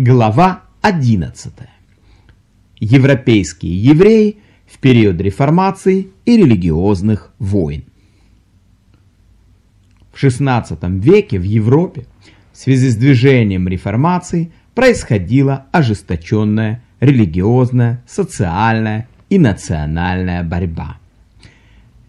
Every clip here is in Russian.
Глава 11. Европейские евреи в период реформации и религиозных войн. В XVI веке в Европе в связи с движением реформации происходила ожесточенная религиозная, социальная и национальная борьба.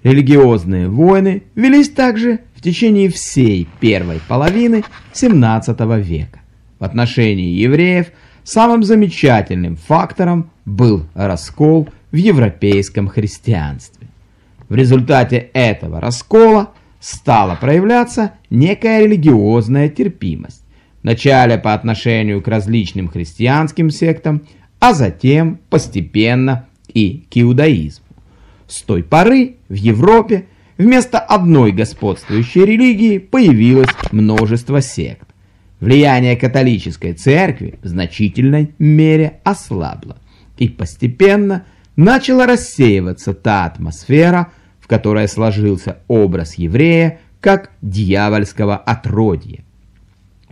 Религиозные войны велись также в течение всей первой половины XVII века. В отношении евреев самым замечательным фактором был раскол в европейском христианстве. В результате этого раскола стала проявляться некая религиозная терпимость, вначале по отношению к различным христианским сектам, а затем постепенно и к иудаизму. С той поры в Европе вместо одной господствующей религии появилось множество сект. Влияние католической церкви в значительной мере ослабло, и постепенно начала рассеиваться та атмосфера, в которой сложился образ еврея как дьявольского отродья.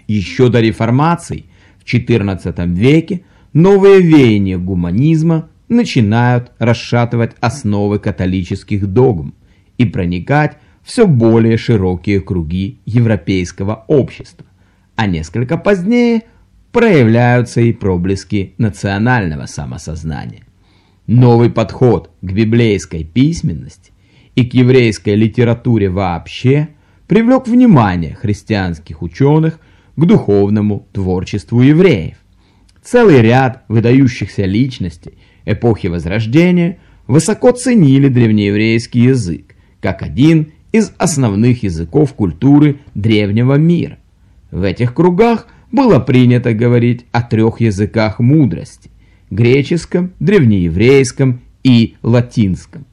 Еще до реформации в XIV веке новые веяния гуманизма начинают расшатывать основы католических догм и проникать все более широкие круги европейского общества а несколько позднее проявляются и проблески национального самосознания. Новый подход к библейской письменности и к еврейской литературе вообще привлек внимание христианских ученых к духовному творчеству евреев. Целый ряд выдающихся личностей эпохи Возрождения высоко ценили древнееврейский язык как один из основных языков культуры древнего мира. В этих кругах было принято говорить о трех языках мудрости – греческом, древнееврейском и латинском,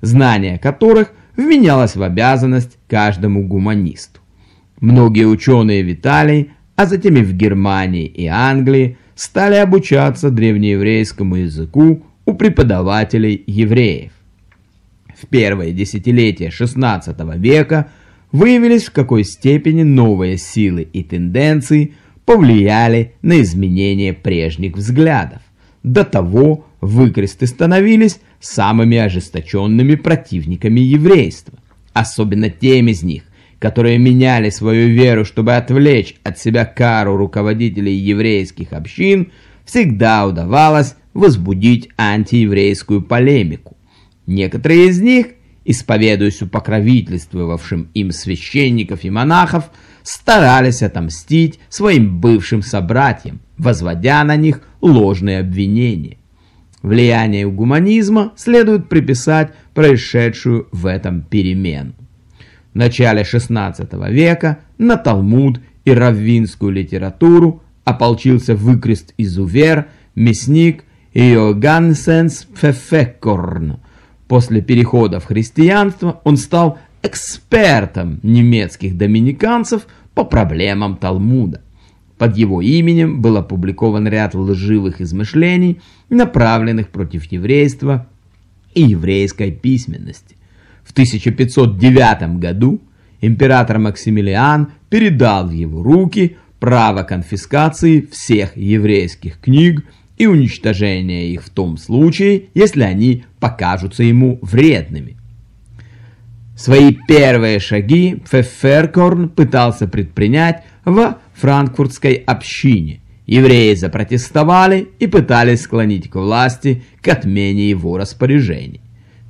знание которых вменялось в обязанность каждому гуманисту. Многие ученые в Италии, а затем и в Германии и Англии стали обучаться древнееврейскому языку у преподавателей евреев. В первые десятилетия XVI века – выявились, в какой степени новые силы и тенденции повлияли на изменение прежних взглядов. До того выкресты становились самыми ожесточенными противниками еврейства, особенно тем из них, которые меняли свою веру, чтобы отвлечь от себя кару руководителей еврейских общин, всегда удавалось возбудить антиеврейскую полемику. Некоторые из них – исповедуясь у покровительствовавшим им священников и монахов, старались отомстить своим бывшим собратьям, возводя на них ложные обвинения. Влияние гуманизма следует приписать происшедшую в этом перемену. В начале XVI века на Талмуд и раввинскую литературу ополчился выкрест-изувер, мясник Иогансенс Пфефекорн, После перехода в христианство он стал экспертом немецких доминиканцев по проблемам Талмуда. Под его именем был опубликован ряд лживых измышлений, направленных против еврейства и еврейской письменности. В 1509 году император Максимилиан передал в его руки право конфискации всех еврейских книг и уничтожение их в том случае, если они покажутся ему вредными. Свои первые шаги Пфефферкорн пытался предпринять в франкфуртской общине. Евреи запротестовали и пытались склонить к власти к отмене его распоряжений.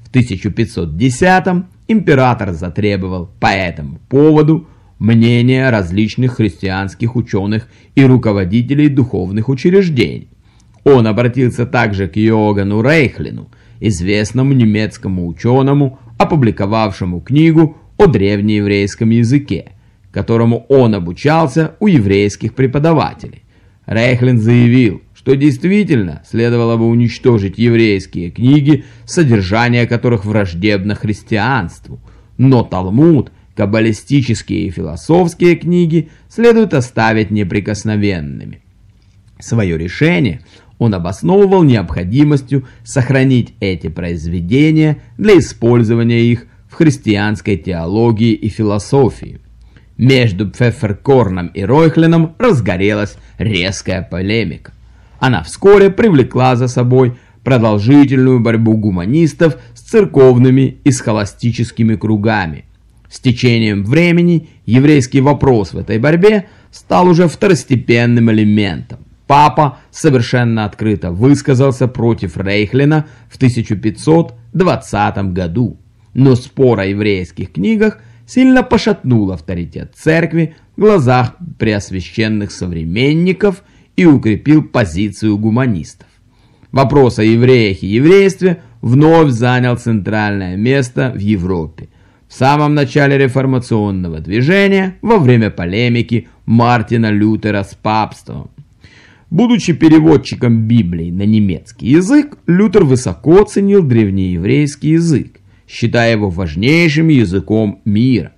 В 1510 император затребовал по этому поводу мнения различных христианских ученых и руководителей духовных учреждений. Он обратился также к Йогану Рейхлину, известному немецкому ученому, опубликовавшему книгу о древнееврейском языке, которому он обучался у еврейских преподавателей. Рейхлин заявил, что действительно следовало бы уничтожить еврейские книги, содержание которых враждебно христианству, но Талмуд, каббалистические и философские книги следует оставить неприкосновенными. Свое решение – он обосновывал необходимостью сохранить эти произведения для использования их в христианской теологии и философии. Между Пфефферкорном и Ройхленом разгорелась резкая полемика. Она вскоре привлекла за собой продолжительную борьбу гуманистов с церковными и схоластическими кругами. С течением времени еврейский вопрос в этой борьбе стал уже второстепенным элементом. Папа совершенно открыто высказался против Рейхлина в 1520 году, но спор о еврейских книгах сильно пошатнул авторитет церкви в глазах преосвященных современников и укрепил позицию гуманистов. Вопрос о евреях и еврействе вновь занял центральное место в Европе. В самом начале реформационного движения, во время полемики Мартина Лютера с папством. Будучи переводчиком Библии на немецкий язык, Лютер высоко ценил древнееврейский язык, считая его важнейшим языком мира.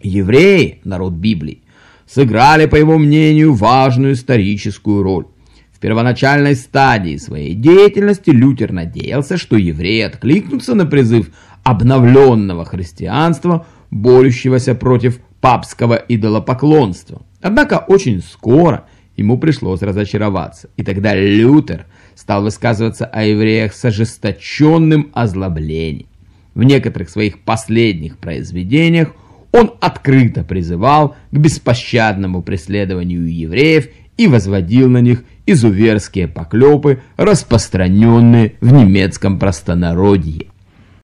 Евреи, народ Библии, сыграли, по его мнению, важную историческую роль. В первоначальной стадии своей деятельности Лютер надеялся, что евреи откликнутся на призыв обновленного христианства, борющегося против папского идолопоклонства. Однако очень скоро ему пришлось разочароваться. И тогда Лютер стал высказываться о евреях с ожесточенным озлоблением. В некоторых своих последних произведениях он открыто призывал к беспощадному преследованию евреев и возводил на них изуверские поклепы, распространенные в немецком простонародье.